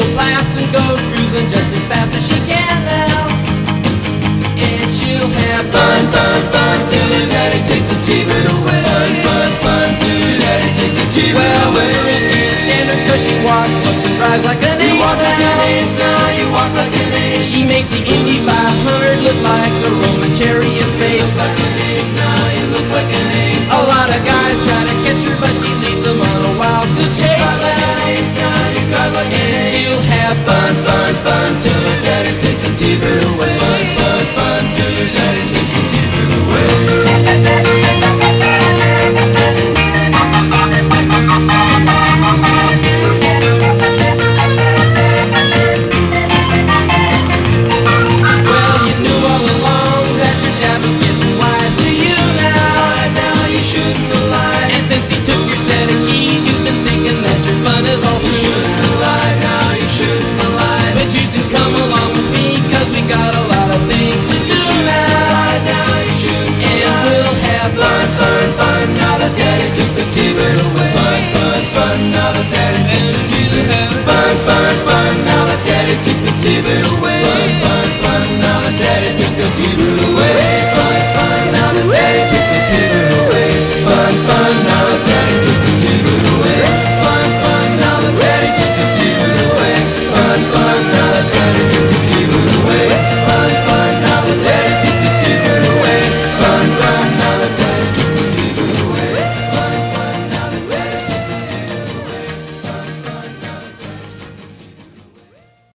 blast and goes cruising just as fast as she can now. And she'll have fun, fun, fun till her daddy takes a T-bird away. Fun, fun, fun till her daddy takes a T-bird well, away. Well, girls can't stand her 'cause she walks, looks and drives like an You ace walk like an ace now, you walk like an ace. She makes the have fun, fun, fun till her daddy takes a T-bird away. now that daddy Fun, fun, fun, now that daddy took the T-bird away